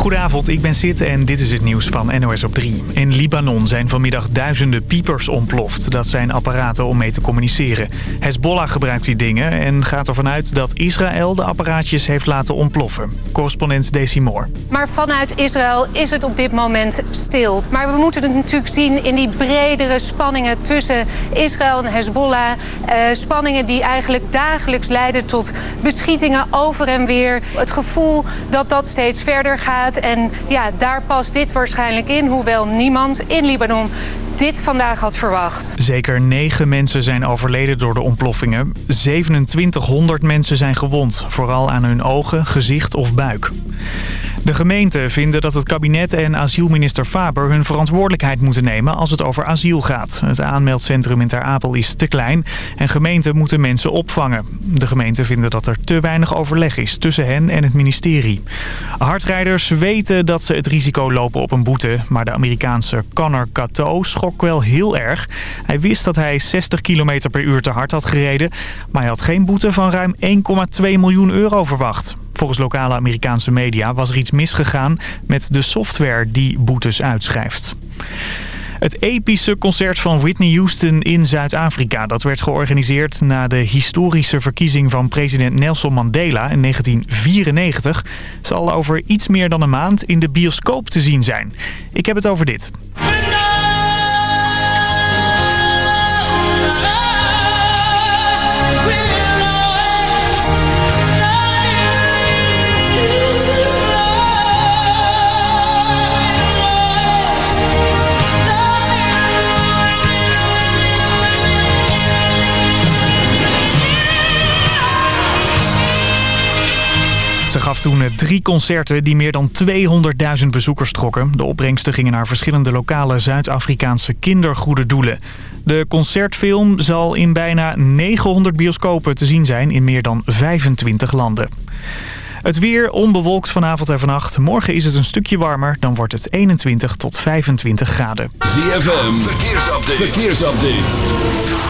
Goedenavond, ik ben Sid en dit is het nieuws van NOS op 3. In Libanon zijn vanmiddag duizenden piepers ontploft. Dat zijn apparaten om mee te communiceren. Hezbollah gebruikt die dingen en gaat ervan uit dat Israël de apparaatjes heeft laten ontploffen. Correspondent Desi Moore. Maar vanuit Israël is het op dit moment stil. Maar we moeten het natuurlijk zien in die bredere spanningen tussen Israël en Hezbollah. Eh, spanningen die eigenlijk dagelijks leiden tot beschietingen over en weer. Het gevoel dat dat steeds verder gaat en ja, daar past dit waarschijnlijk in, hoewel niemand in Libanon dit vandaag had verwacht. Zeker negen mensen zijn overleden door de ontploffingen. 2700 mensen zijn gewond, vooral aan hun ogen, gezicht of buik. De gemeenten vinden dat het kabinet en asielminister Faber hun verantwoordelijkheid moeten nemen als het over asiel gaat. Het aanmeldcentrum in Ter Apel is te klein en gemeenten moeten mensen opvangen. De gemeenten vinden dat er te weinig overleg is tussen hen en het ministerie. Hardrijders weten dat ze het risico lopen op een boete, maar de Amerikaanse Connor Cato wel heel erg. Hij wist dat hij 60 km per uur te hard had gereden, maar hij had geen boete van ruim 1,2 miljoen euro verwacht. Volgens lokale Amerikaanse media was er iets misgegaan met de software die boetes uitschrijft. Het epische concert van Whitney Houston in Zuid-Afrika... dat werd georganiseerd na de historische verkiezing van president Nelson Mandela in 1994... zal over iets meer dan een maand in de bioscoop te zien zijn. Ik heb het over dit. Gaf toen drie concerten die meer dan 200.000 bezoekers trokken. De opbrengsten gingen naar verschillende lokale Zuid-Afrikaanse kindergoede doelen. De concertfilm zal in bijna 900 bioscopen te zien zijn in meer dan 25 landen. Het weer onbewolkt vanavond en vannacht. Morgen is het een stukje warmer. Dan wordt het 21 tot 25 graden. ZFM, verkeersupdate. verkeersupdate.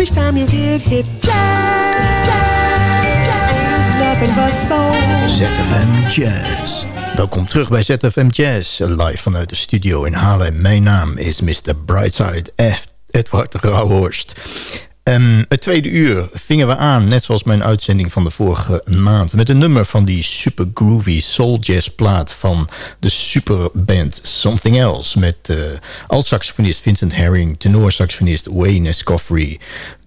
Each you get hit. Jazz, jazz, jazz. ZFM Jazz. Welkom terug bij ZFM Jazz, live vanuit de studio in Haarlem. Mijn naam is Mr. Brightside F. Edward Rauhorst. Um, het tweede uur vingen we aan, net zoals mijn uitzending van de vorige maand... met een nummer van die super groovy soul jazz plaat van de superband Something Else... met uh, alt-saxofonist Vincent Herring, tenor-saxofonist Wayne Escoffrey...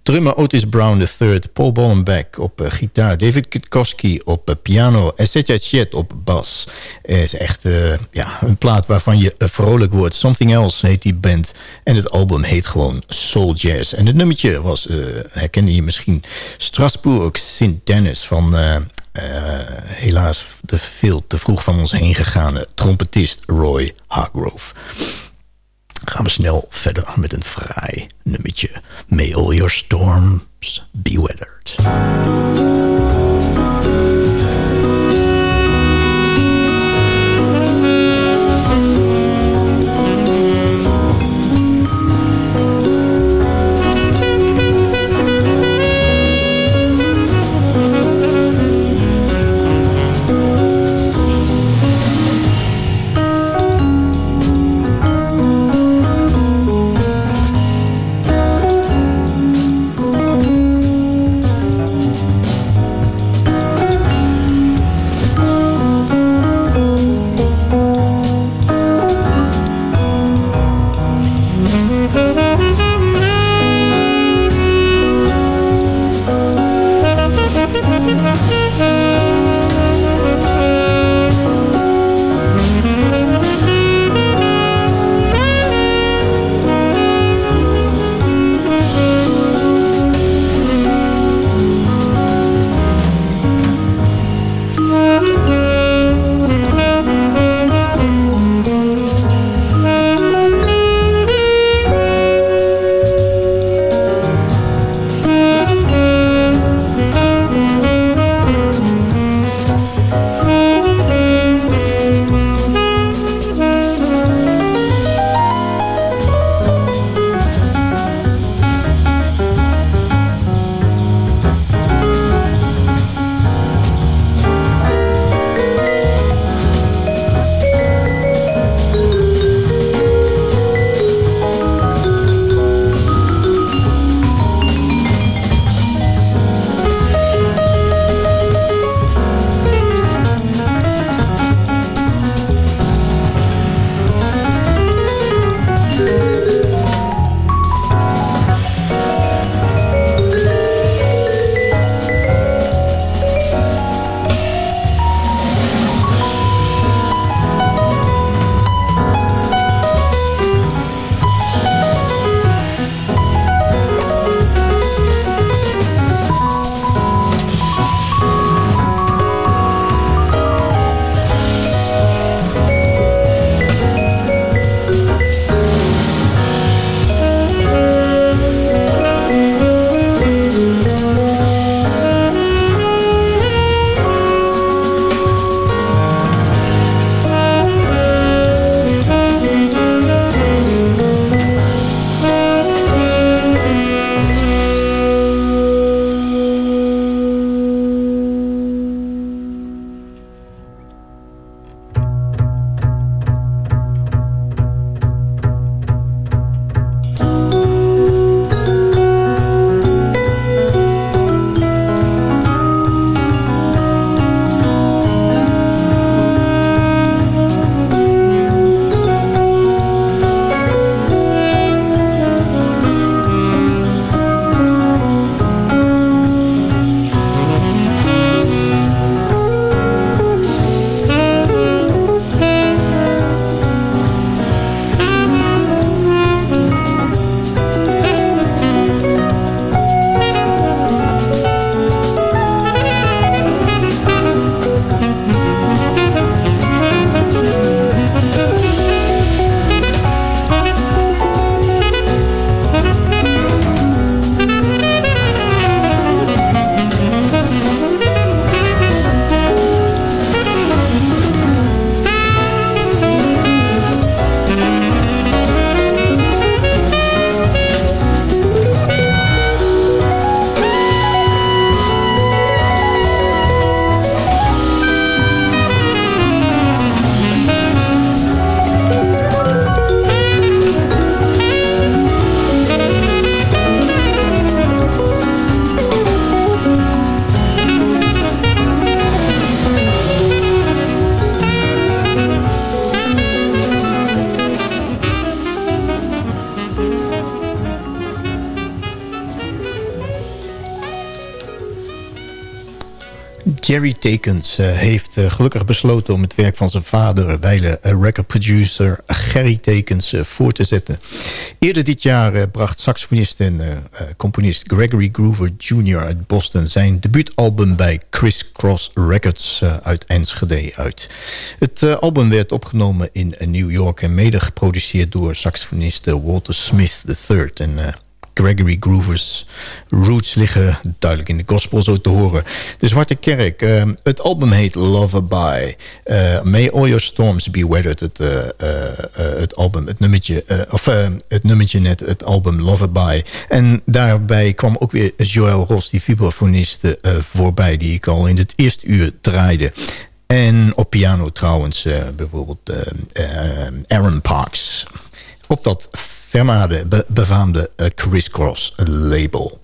Drummer Otis Brown III, Paul Bollenbeck op uh, gitaar... David Kutkowski op uh, piano en Setja Chet op bas. Is echt uh, ja, een plaat waarvan je vrolijk wordt. Something Else heet die band. En het album heet gewoon Soul Jazz. En het nummertje was, herkende je misschien... Strasbourg St. Dennis van... helaas de veel te vroeg van ons heen gegaane trompetist Roy Hargrove gaan we snel verder met een fraai nummertje. May all your storms be weathered. Jerry Tekens uh, heeft uh, gelukkig besloten om het werk van zijn vader... wijle record producer Gerry Tekens voor te zetten. Eerder dit jaar bracht saxofonist en componist Gregory Groover Jr. uit Boston... zijn debuutalbum bij Criss Cross Records uit Enschede uit. Het album werd opgenomen in New York en mede geproduceerd door saxofonist Walter Smith III... En Gregory Groovers roots liggen duidelijk in de gospel zo te horen. De Zwarte Kerk, uh, het album heet Loverby. Uh, May All Your Storms Be Weathered, het, uh, het album, het nummertje, of het nummertje net, het album Loverby. En daarbij kwam ook weer Joël Ross, die vibrafonist, voorbij, die ik al in het eerste uur draaide. En op piano trouwens, bijvoorbeeld Aaron Parks. Op dat Vermaarde be befaamde uh, Crisscross label.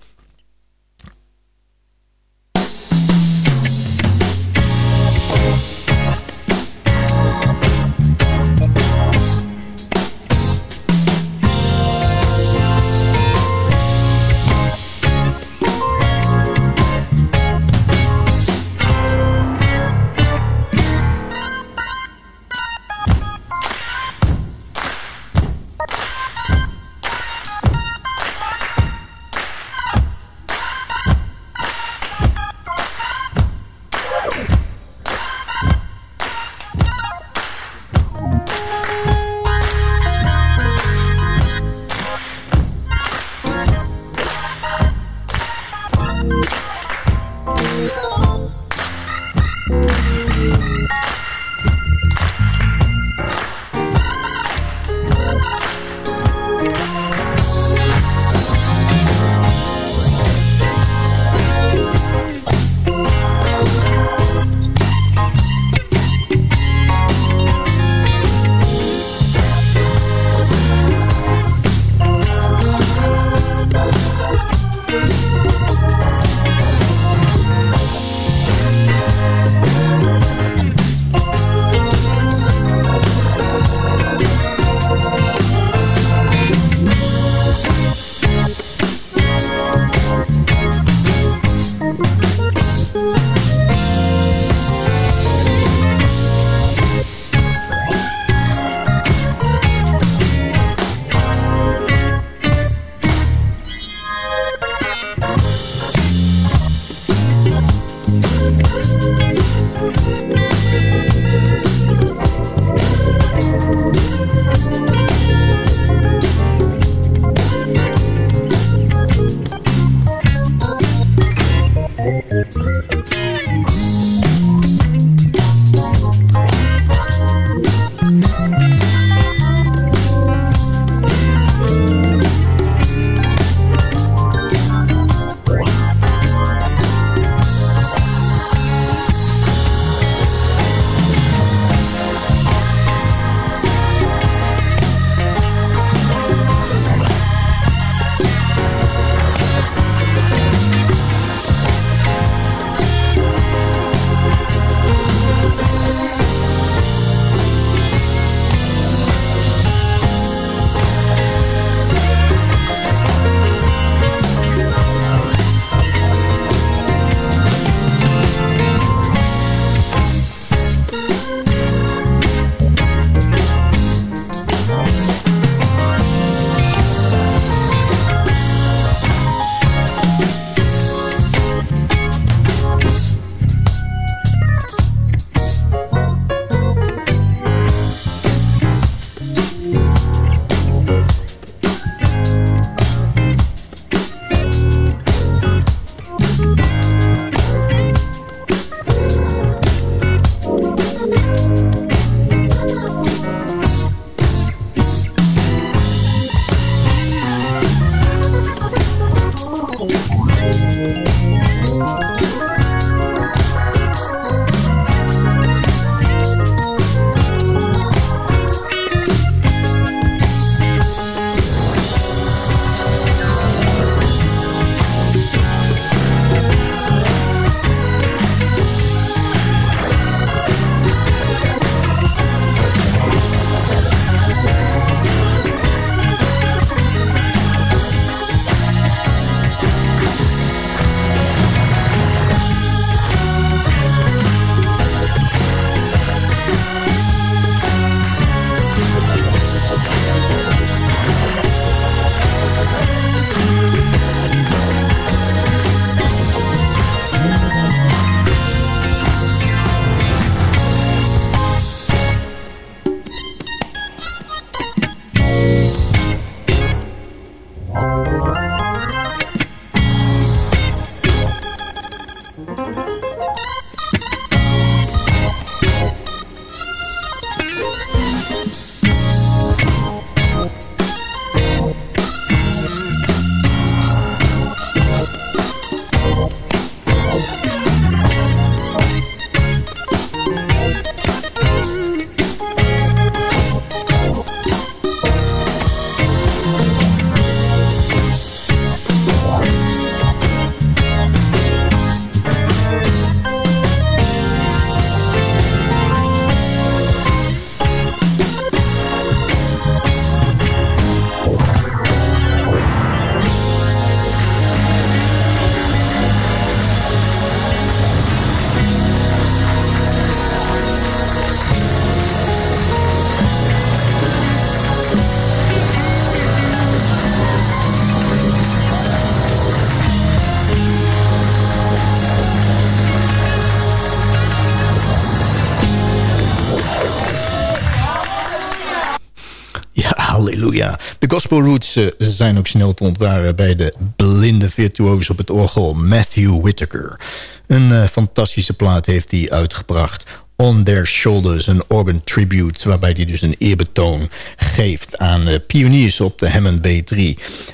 Gospel roots uh, zijn ook snel te ontwaren... bij de blinde virtuoos op het orgel Matthew Whittaker. Een uh, fantastische plaat heeft hij uitgebracht... On Their Shoulders, een organ tribute... waarbij hij dus een eerbetoon geeft aan uh, pioniers op de Hammond B3.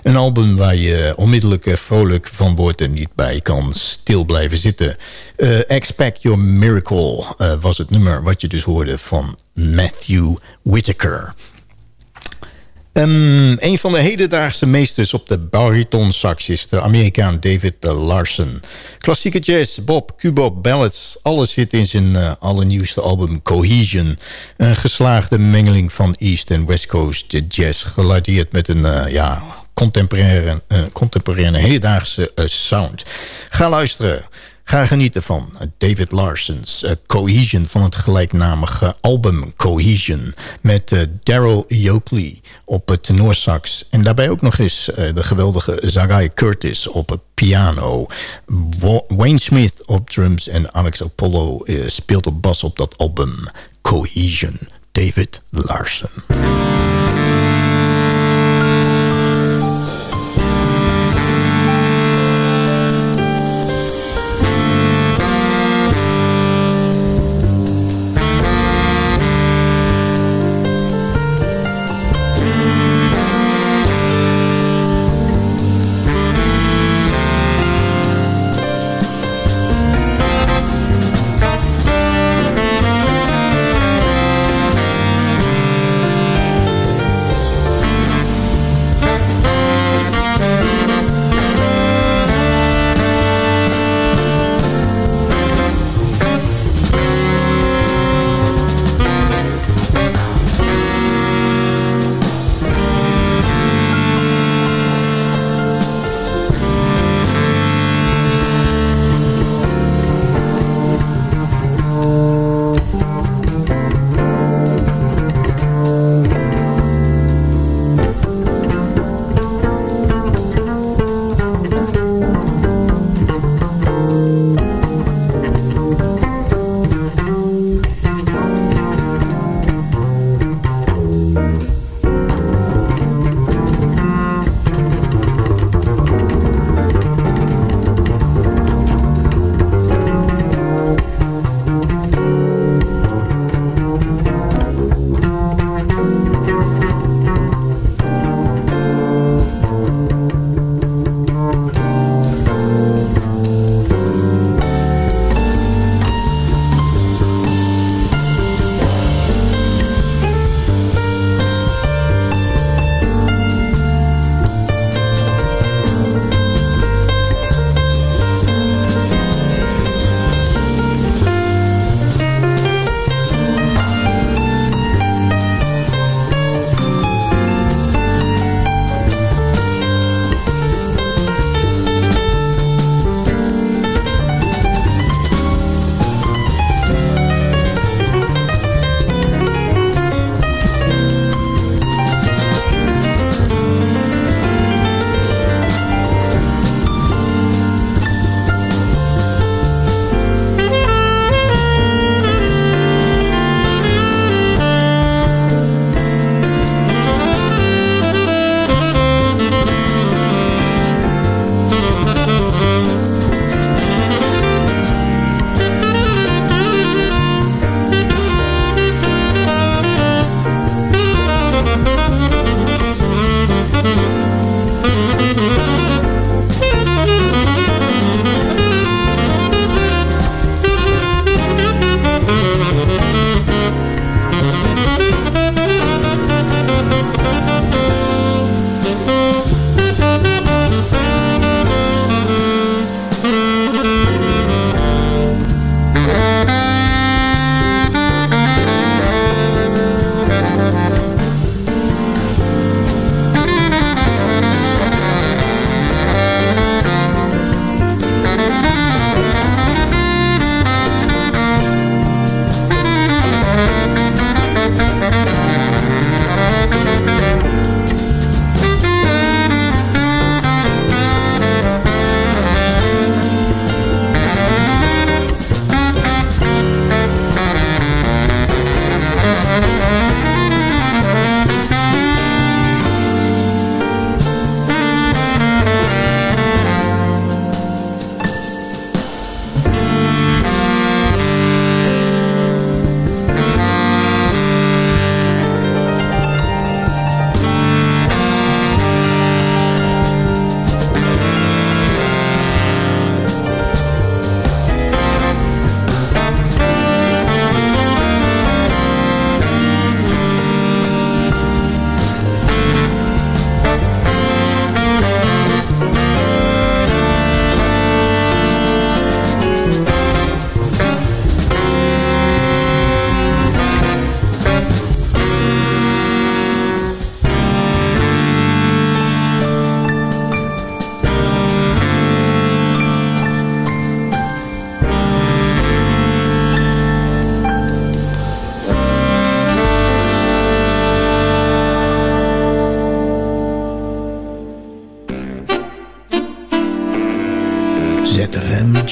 Een album waar je onmiddellijk vrolijk van wordt... en niet bij kan stil blijven zitten. Expect Your Miracle was het nummer wat je dus hoorde van Matthew Whittaker. Um, een van de hedendaagse meesters op de baritonsax is de Amerikaan David Larson. Klassieke jazz, bop, cubop, ballads, alles zit in zijn uh, allernieuwste album Cohesion. Een geslaagde mengeling van East en West Coast jazz, geladeerd met een uh, ja, contemporaire, uh, contemporaire hedendaagse sound. Ga luisteren. Ga genieten van David Larson's uh, Cohesion van het gelijknamige album Cohesion. Met uh, Daryl Yoakley op het tenorsax. En daarbij ook nog eens de geweldige Zagai Curtis op piano. Wayne Smith op drums en Alex Apollo speelt op bas op dat album Cohesion. David Larson.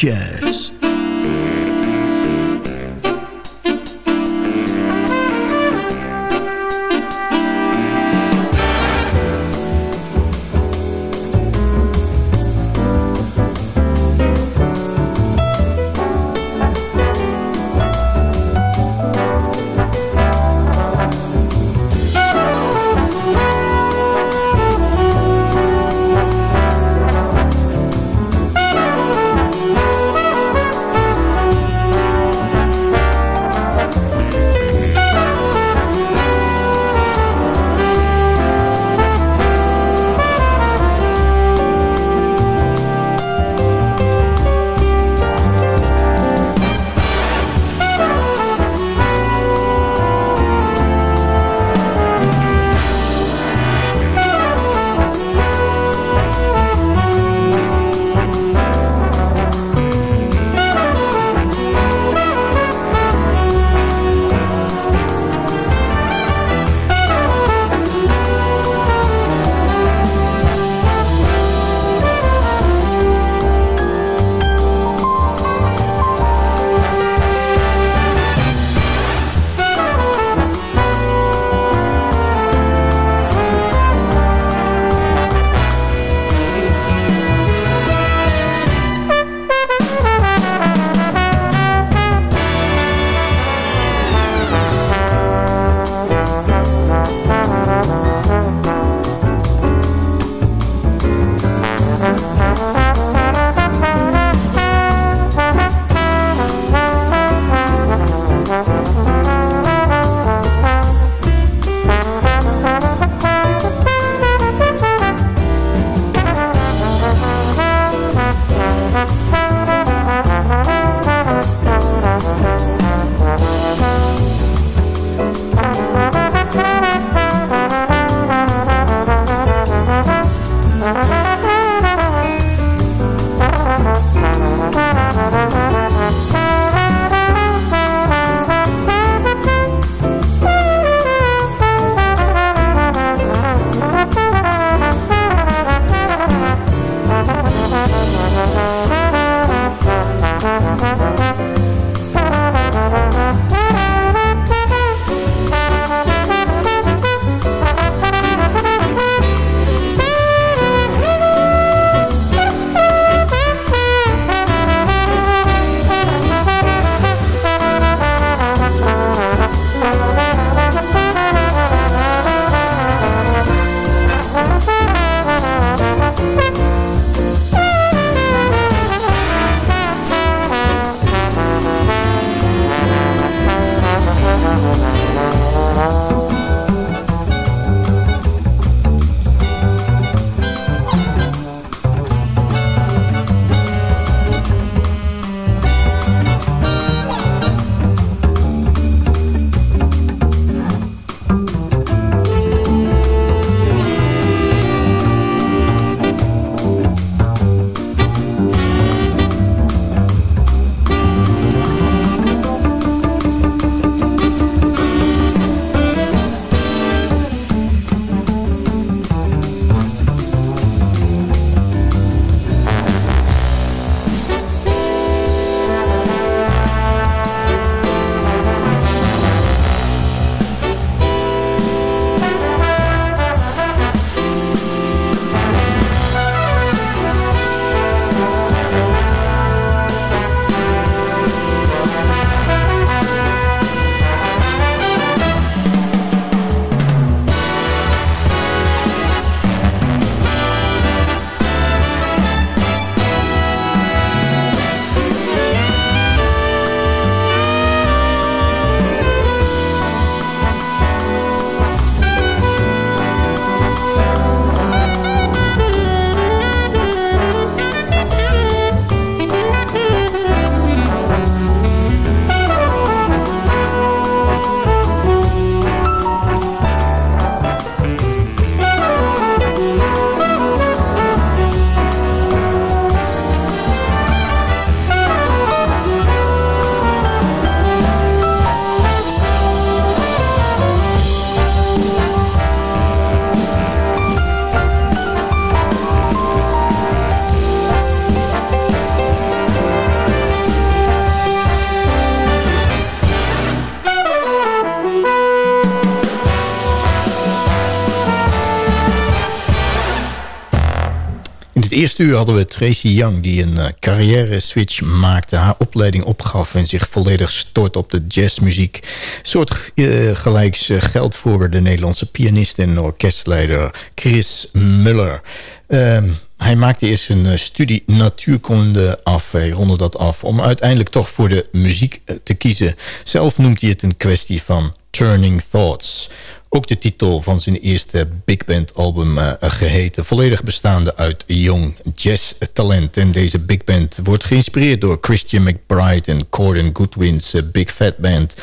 ZFM eerste hadden we Tracy Young... die een uh, carrière-switch maakte, haar opleiding opgaf... en zich volledig stort op de jazzmuziek. Soort uh, gelijks uh, geldt voor de Nederlandse pianist en orkestleider Chris Muller. Ehm, hij maakte eerst een studie natuurkunde af. Hij ronde dat af om uiteindelijk toch voor de muziek te kiezen. Zelf noemt hij het een kwestie van turning thoughts. Ook de titel van zijn eerste big band album uh, geheten. Volledig bestaande uit jong jazz talent. En deze big band wordt geïnspireerd door Christian McBride en Gordon Goodwin's uh, Big Fat Band.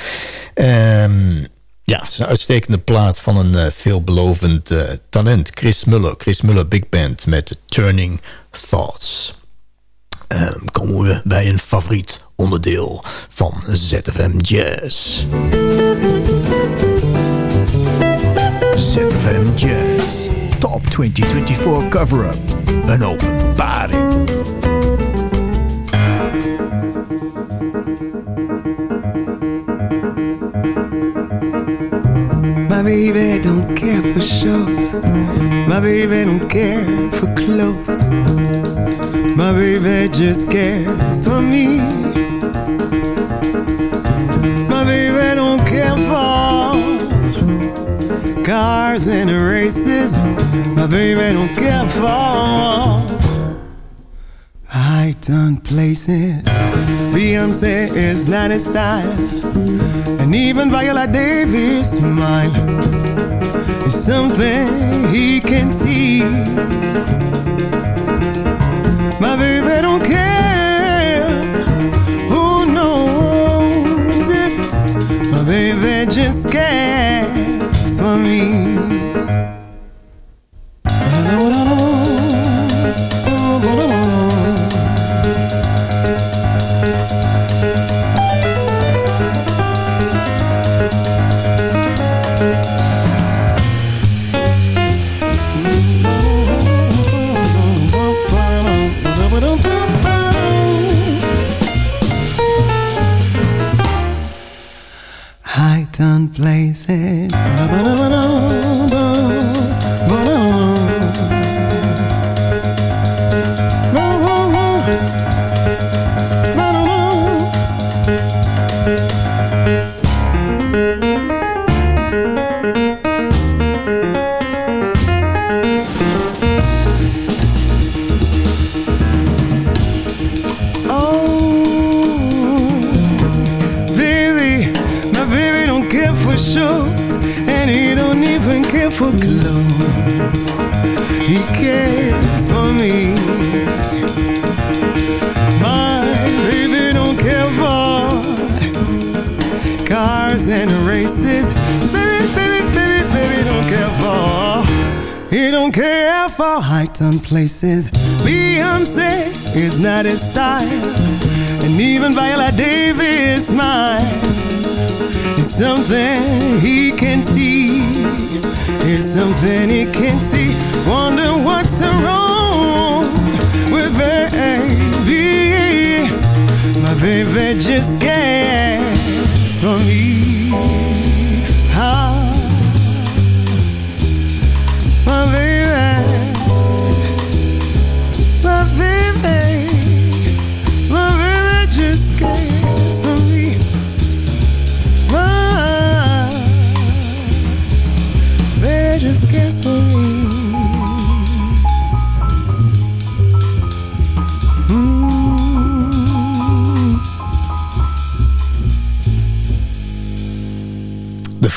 Um, ja, het is een uitstekende plaat van een uh, veelbelovend talent. Chris Muller, Chris Muller Big Band met Turning Thoughts. Um, komen we bij een favoriet onderdeel van ZFM Jazz. ZFM Jazz. Top 2024 cover-up. Een openbaring. My baby don't care for shows. My baby don't care for clothes. My baby just cares for me. Cars and races. My baby don't care for high done places. Beyonce is not his style, and even Viola Davis' smile is something he can see. My baby don't care who knows it. My baby just cares for me.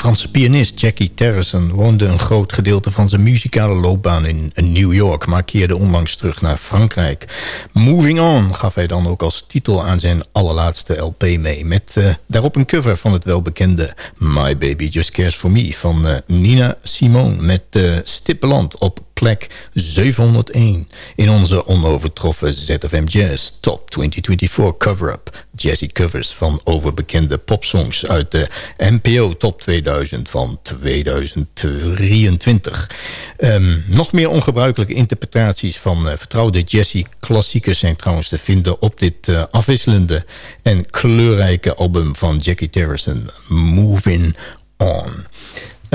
Franse pianist Jackie Terrison woonde een groot gedeelte van zijn muzikale loopbaan in New York, maar keerde onlangs terug naar Frankrijk. Moving On gaf hij dan ook als titel aan zijn allerlaatste LP mee, met uh, daarop een cover van het welbekende My Baby Just Cares For Me van uh, Nina Simone met uh, Stippeland op plek 701 in onze onovertroffen ZFM Jazz Top 2024 cover-up. Jazzy covers van overbekende popsongs uit de NPO Top 2000 van 2023. Um, nog meer ongebruikelijke interpretaties van uh, vertrouwde jazzy klassiekers zijn trouwens te vinden op dit uh, afwisselende en kleurrijke album van Jackie Terrison, Moving On.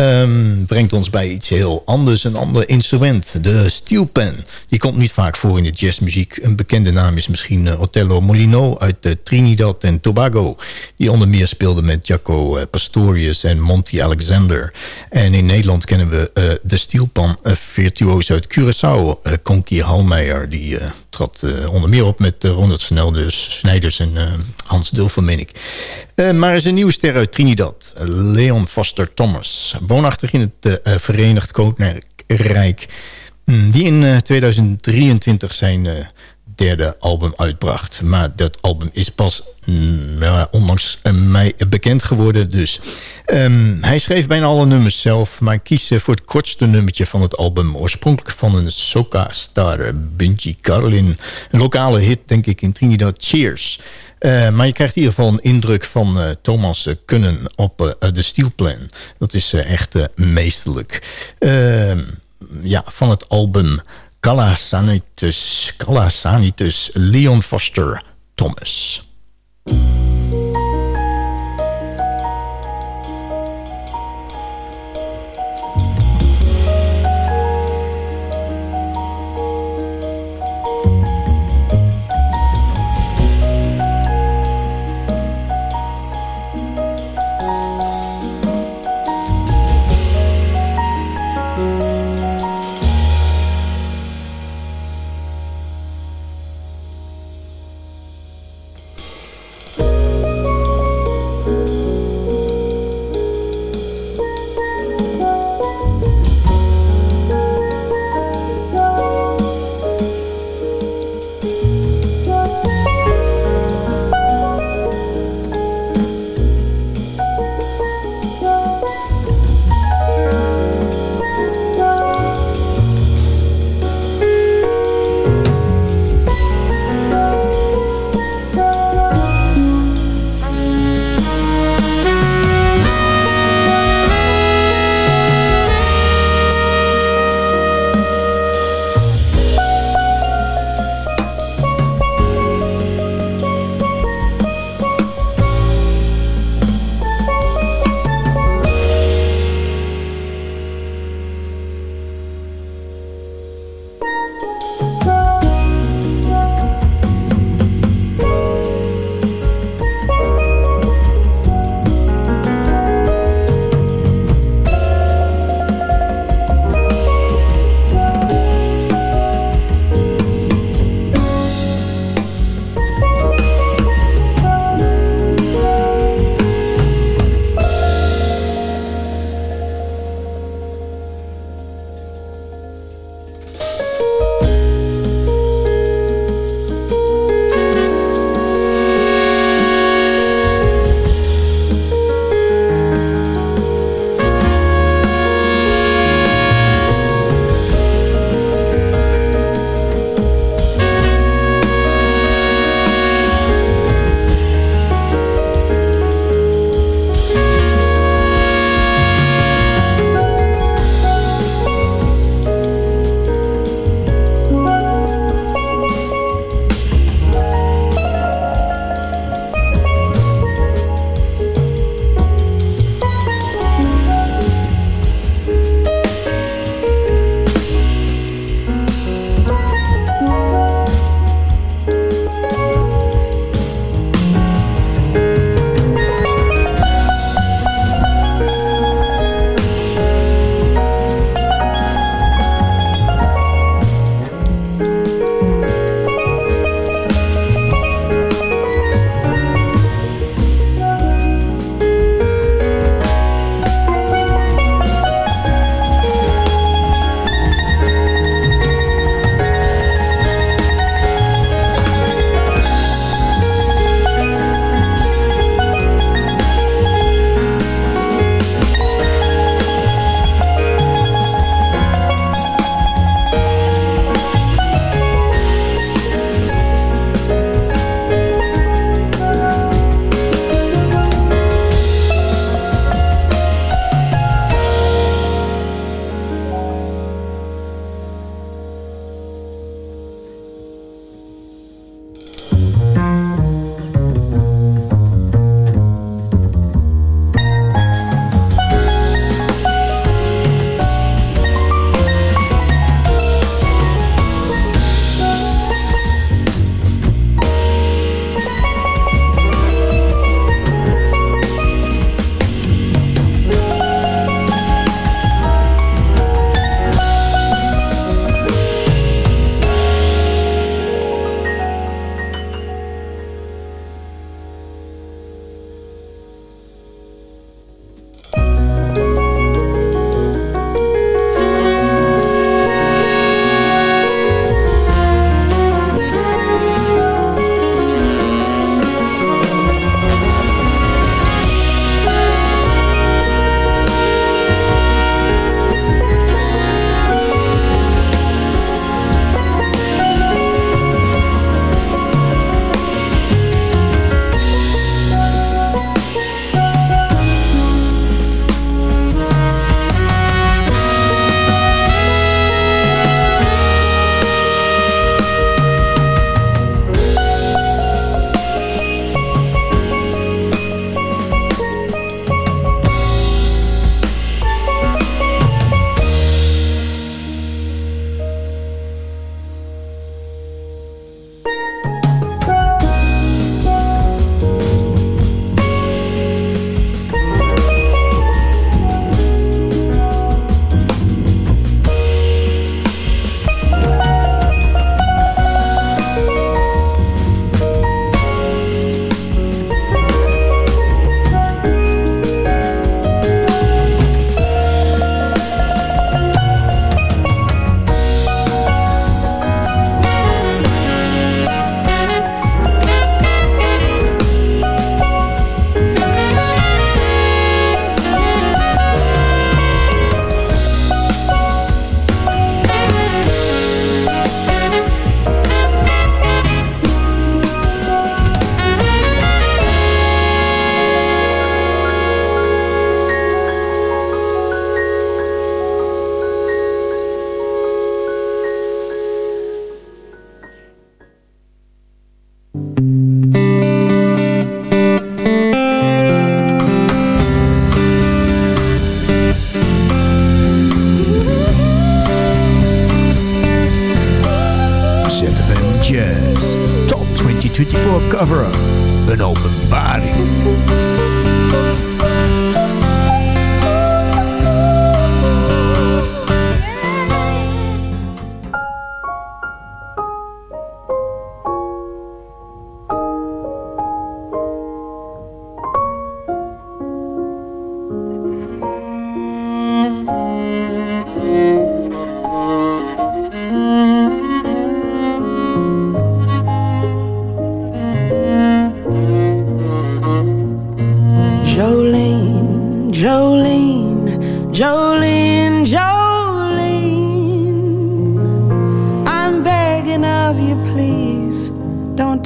Um, brengt ons bij iets heel anders, een ander instrument. De steelpan. Die komt niet vaak voor in de jazzmuziek. Een bekende naam is misschien uh, Otello Molino uit uh, Trinidad en Tobago. Die onder meer speelde met Jaco uh, Pastorius en Monty Alexander. En in Nederland kennen we de steelpan virtuoos uit Curaçao. Conky Halmeijer. Die trad onder meer op met Ronald Snelders, Snijders en Hans Dulfer, meen ik. maar er is een nieuwe ster uit Trinidad. Leon Foster Thomas woonachtig in het uh, Verenigd Koninkrijk... Mm, die in 2023 eh, zijn uh, derde album uitbracht. Maar dat album is pas mm, onlangs mij bekend geworden. Dus um, hij schreef bijna alle nummers zelf... maar kies voor het kortste nummertje van het album... oorspronkelijk van een soca-star, Bungie Carlin. Een lokale hit, denk ik, in Trinidad. Cheers! Maar je krijgt in ieder geval een indruk van uh, Thomas uh, kunnen op de Steelplan. Dat is echt meesterlijk. Ehm, ja, van het album Calla Sanitus, Calla Sanitus Leon Foster Thomas.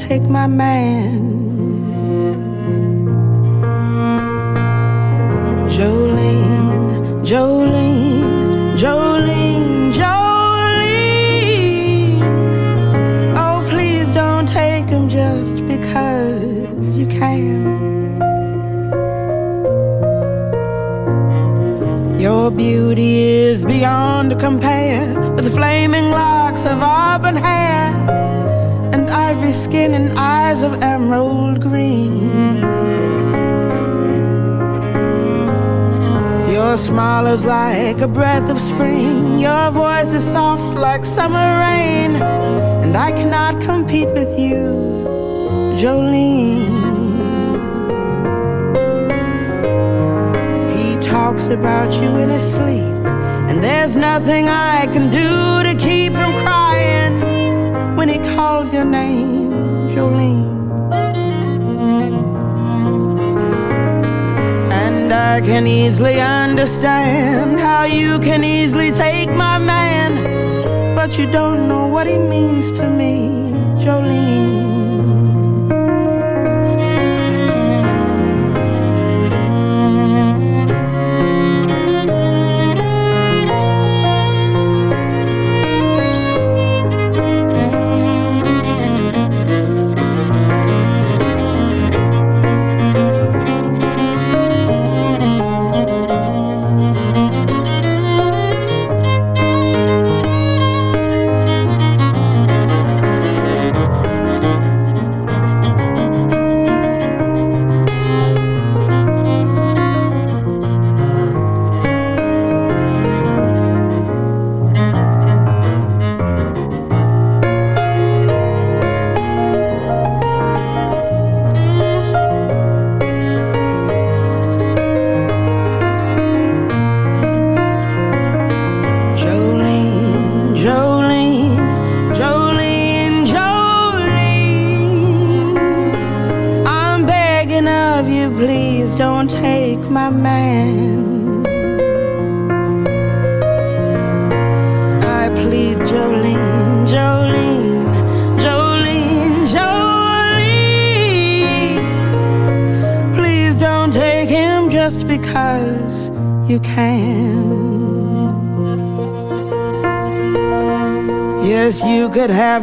take my man. emerald green. Your smile is like a breath of spring. Your voice is soft like summer rain. And I cannot compete with you, Jolene. He talks about you in his sleep. And there's nothing I can do to keep from crying when he calls your name, Jolene. I can easily understand how you can easily take my man, but you don't know what he means to me.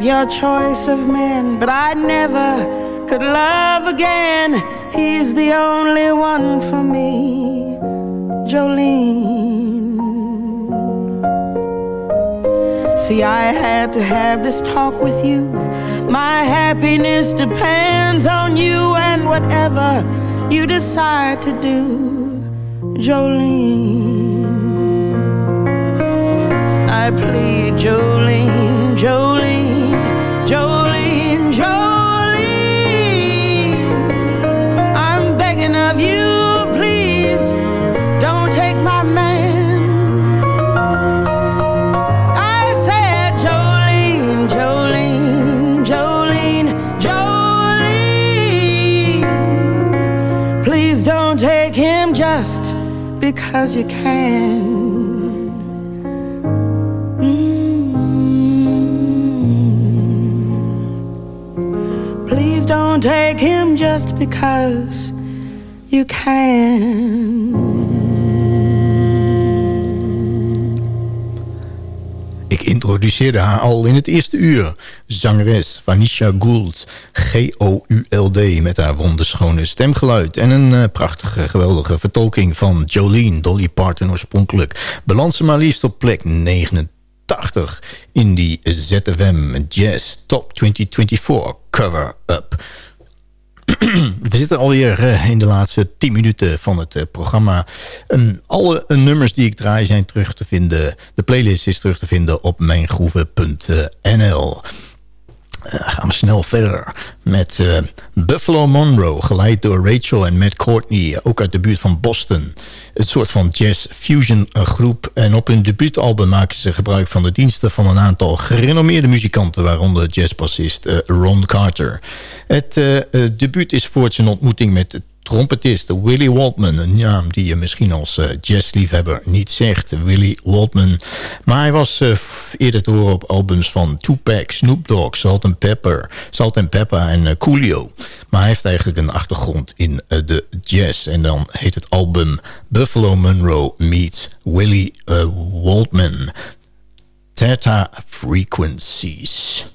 Your choice of men, but I never could love again. He's the only one for me, Jolene. See, I had to have this talk with you. My happiness depends on you and whatever you decide to do, Jolene. I plead, Jolene, Jolene. Because you can. Mm. Please don't take him just because you can. Ik introduceerde haar al in het eerste uur. Zangeres Vanisha Gould, G-O-U-L-D... met haar wonderschone stemgeluid... en een uh, prachtige, geweldige vertolking van Jolene, Dolly Parton oorspronkelijk... balans ze maar liefst op plek 29 80 in die ZFM Jazz Top 2024 cover-up. We zitten alweer uh, in de laatste 10 minuten van het uh, programma. Um, alle uh, nummers die ik draai zijn terug te vinden. De playlist is terug te vinden op mijngroeven.nl. Uh, gaan we snel verder met uh, Buffalo Monroe, geleid door Rachel en Matt Courtney, ook uit de buurt van Boston. Het soort van jazz-fusion groep. En op hun debuutalbum maken ze gebruik van de diensten van een aantal gerenommeerde muzikanten, waaronder jazzbassist uh, Ron Carter. Het debuut is voort zijn ontmoeting met trompetist Willie Waltman. Een naam die je misschien als uh, jazzliefhebber niet zegt. Willie Waltman. Maar hij was uh, eerder te horen op albums van Tupac, Snoop Dogg, Salt and Pepper, Salt and Pepper en uh, Coolio. Maar hij heeft eigenlijk een achtergrond in de jazz. En dan heet het album Buffalo Monroe meets Willie Waltman. Theta Frequencies.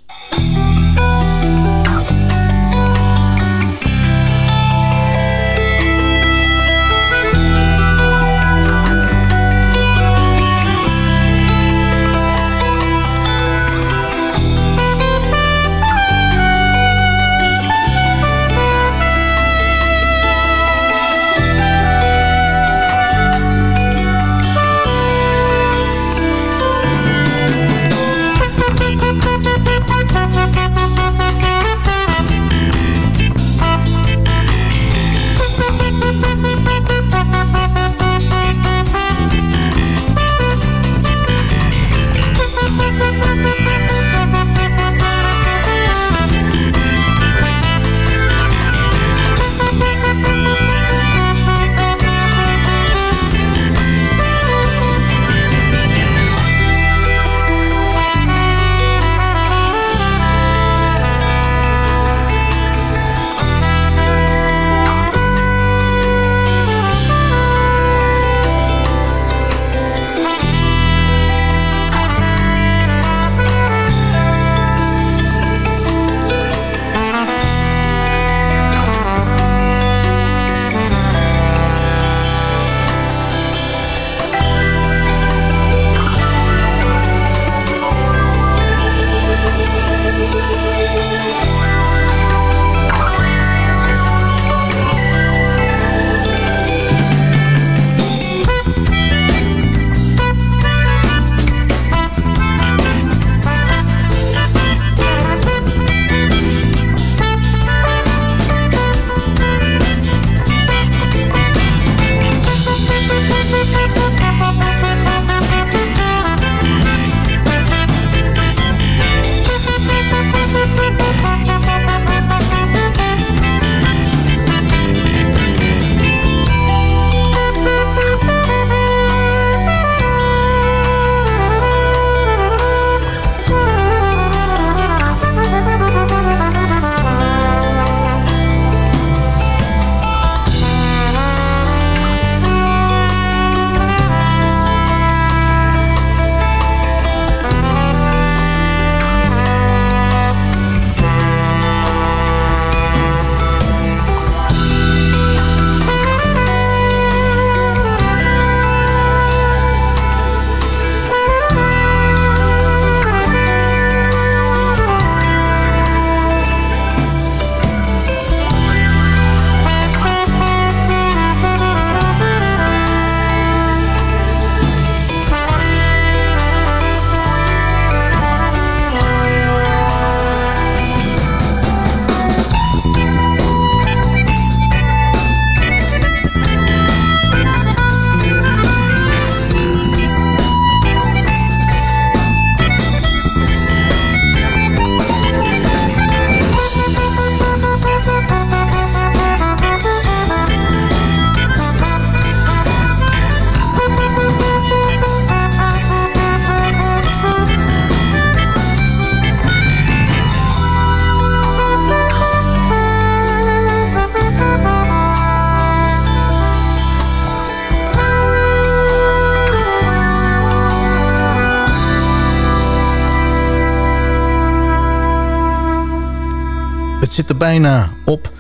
Zit er bijna op.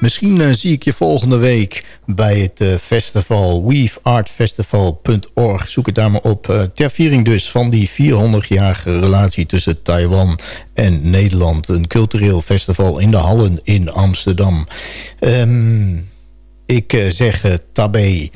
Misschien zie ik je volgende week bij het festival weaveartfestival.org. Zoek het daar maar op. ter viering dus van die 400-jarige relatie tussen Taiwan en Nederland. Een cultureel festival in de Hallen in Amsterdam. Ehm, ik zeg tabé.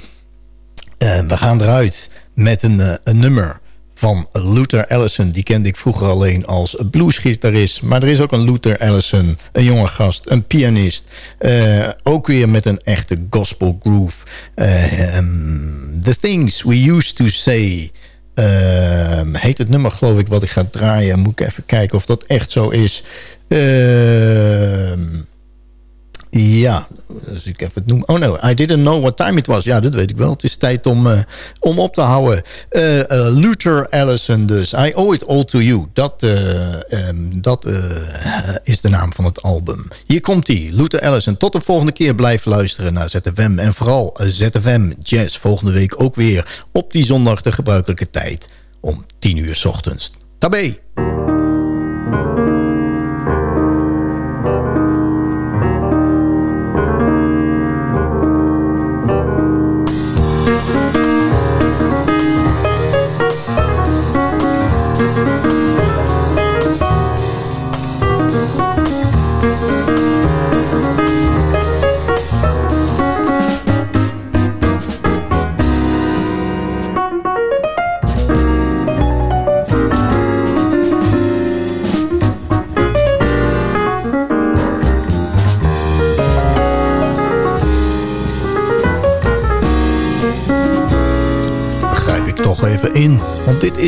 we gaan eruit met een, een nummer van Luther Allison. Die kende ik vroeger alleen als bluesgitarist. Maar er is ook een Luther Allison, een jonge gast, een pianist. Uh, ook weer met een echte gospel groove. Uh, um, the Things We Used To Say... Uh, heet het nummer geloof ik wat ik ga draaien. Moet ik even kijken of dat echt zo is. Ehm ja, als ik even het noem. Oh no, I didn't know what time it was. Ja, dat weet ik wel. Het is tijd om, uh, om op te houden. Uh, uh, Luther Allison dus. I owe it all to you. Dat, um, dat is de naam van het album. Hier komt hij, Luther Allison. Tot de volgende keer blijf luisteren naar ZFM. En vooral ZFM Jazz. Volgende week ook weer op die zondag de gebruikelijke tijd. Om 10 uur s ochtends. Tabé!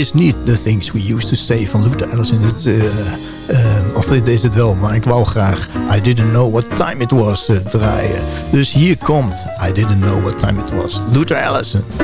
Is niet The Things We Used To Say van Luther Allison. Uh, uh, of dit is het wel, maar ik wou graag I Didn't Know What Time It Was uh, draaien. Dus hier komt I Didn't Know What Time It Was. Luther Allison.